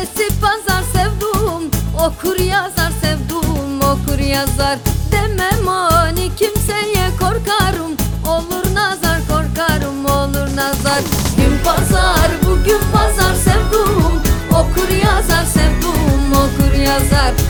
Neresi pazar sevdum Okur yazar sevdum Okur yazar demem ani Kimseye korkarım Olur nazar korkarım Olur nazar. Gün pazar bugün pazar sevdum Okur yazar sevdum Okur yazar.